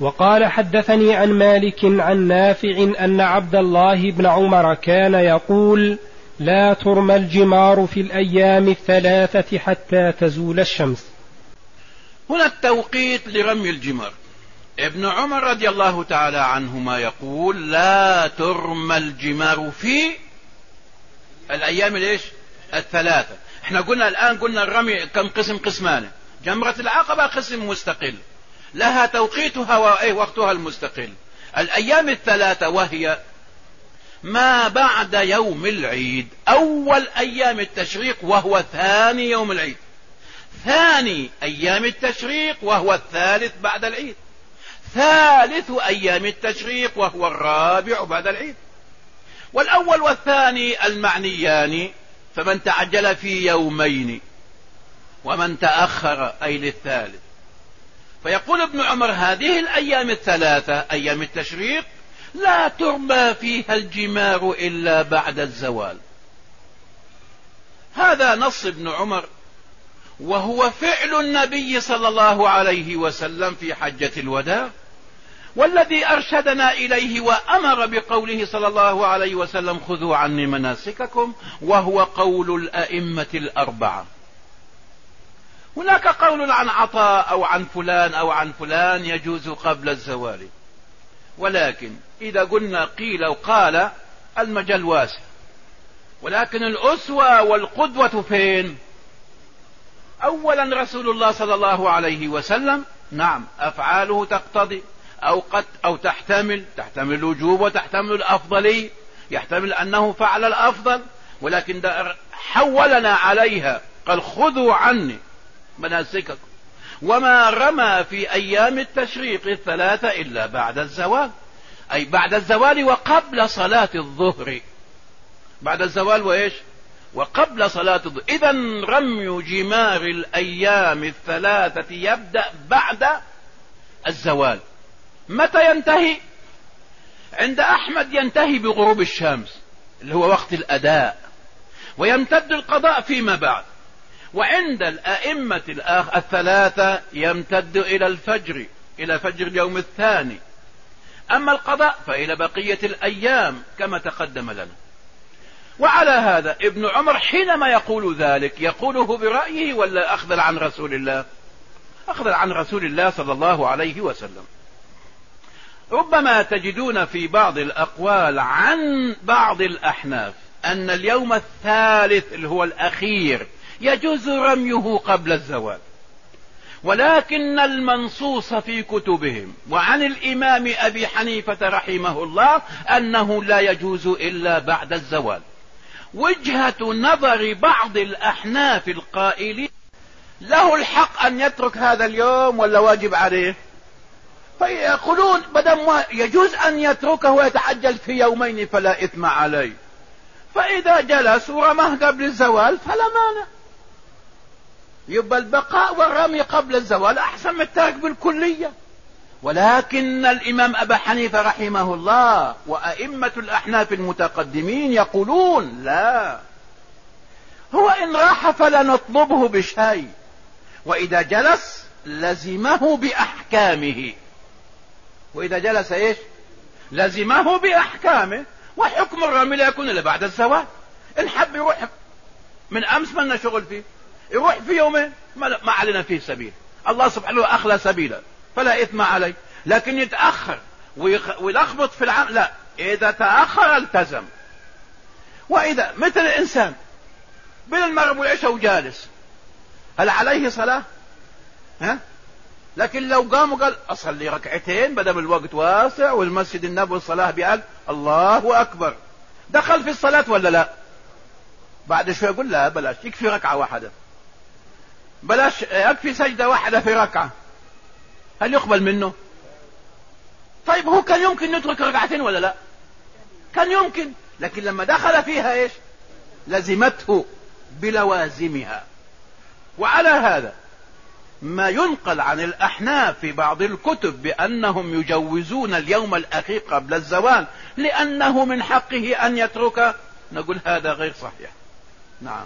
وقال حدثني عن مالك عن نافع أن عبد الله بن عمر كان يقول لا ترمى الجمار في الأيام الثلاثة حتى تزول الشمس. هنا التوقيت لرمي الجمار. ابن عمر رضي الله تعالى عنهما يقول لا ترمى الجمار في الأيام ليش؟ الثلاثة. إحنا قلنا الآن قلنا الرمي كم قسم قسمان؟ جمرة العقبة قسم مستقل. لها توقيتها ووقتها المستقل. الأيام الثلاثة وهي ما بعد يوم العيد. أول أيام التشريق وهو ثاني يوم العيد. ثاني أيام التشريق وهو الثالث بعد العيد. ثالث أيام التشريق وهو الرابع بعد العيد. والأول والثاني المعنيان فمن تعجل في يومين ومن تأخر أي للثالث. فيقول ابن عمر هذه الأيام الثلاثة أيام التشريق لا ترمى فيها الجمار إلا بعد الزوال. هذا نص ابن عمر وهو فعل النبي صلى الله عليه وسلم في حجة الوداع والذي أرشدنا إليه وأمر بقوله صلى الله عليه وسلم خذوا عني مناسككم وهو قول الأئمة الأربعة. هناك قول عن عطاء أو عن فلان أو عن فلان يجوز قبل الزوال. ولكن إذا قلنا قيل وقال المجال واسع. ولكن الأسوة والقدوة فين؟ أولا رسول الله صلى الله عليه وسلم نعم أفعاله تقتضي أو قد أو تحتمل تحتمل الوجوب وتحتمل الأفضلية يحتمل أنه فعل الأفضل ولكن حولنا عليها قال خذوا عني. مناسككم وما رمى في أيام التشريق الثلاثة إلا بعد الزوال. أي بعد الزوال وقبل صلاة الظهر. بعد الزوال وإيش؟ وقبل صلاة الظهر. إذا رمي جمار الأيام الثلاثة يبدأ بعد الزوال. متى ينتهي؟ عند أحمد ينتهي بغروب الشمس اللي هو وقت الأداء. ويمتد القضاء فيما بعد. وعند الأئمة الثلاثة يمتد إلى الفجر إلى فجر اليوم الثاني. أما القضاء فإلى بقية الأيام كما تقدم لنا. وعلى هذا ابن عمر حينما يقول ذلك يقوله برأيه ولا أخذل عن رسول الله؟ أخذل عن رسول الله صلى الله عليه وسلم. ربما تجدون في بعض الأقوال عن بعض الأحناف أن اليوم الثالث اللي هو الأخير يجوز رميه قبل الزوال. ولكن المنصوص في كتبهم وعن الإمام أبي حنيفة رحمه الله أنه لا يجوز إلا بعد الزوال. وجهة نظر بعض الأحناف القائلين له الحق أن يترك هذا اليوم ولا واجب عليه؟ فيقولون بدم يجوز أن يتركه ويتعجل في يومين فلا إثم عليه. فإذا جلس ورماه قبل الزوال فلا مانع. يبقى البقاء والرمي قبل الزوال أحسن من الترك بالكلية. ولكن الإمام أبا حنيفة رحمه الله وأئمة الأحناف المتقدمين يقولون لا. هو إن راح فلا نطلبه بشيء وإذا جلس لزمه بأحكامه. وإذا جلس إيش؟ لزمه بأحكامه. وحكم الرمي لا يكون إلا بعد الزواج إن حب يروح من أمس منا شغل فيه. يروح في يومين ما علينا فيه سبيل. الله سبحانه أخلى سبيلا فلا إثم عليه. لكن يتأخر ويلخبط في العمل لا. إذا تأخر التزم. وإذا مثل الإنسان بين المغرب والعشاء وجالس. هل عليه صلاة؟ ها؟ لكن لو قام وقال أصلي ركعتين بدل الوقت واسع والمسجد النبوي الصلاة بأقل الله أكبر. دخل في الصلاة ولا لا؟ بعد شوي يقول لا بلاش. يكفي ركعة واحدة. بلاش يكفي سجدة واحدة في ركعة. هل يقبل منه؟ طيب هو كان يمكن نترك ركعتين ولا لا؟ كان يمكن لكن لما دخل فيها إيش؟ لزمته بلوازمها. وعلى هذا ما ينقل عن الأحناف في بعض الكتب بأنهم يجوزون اليوم الأخير قبل الزوال لأنه من حقه أن يترك. نقول هذا غير صحيح. نعم.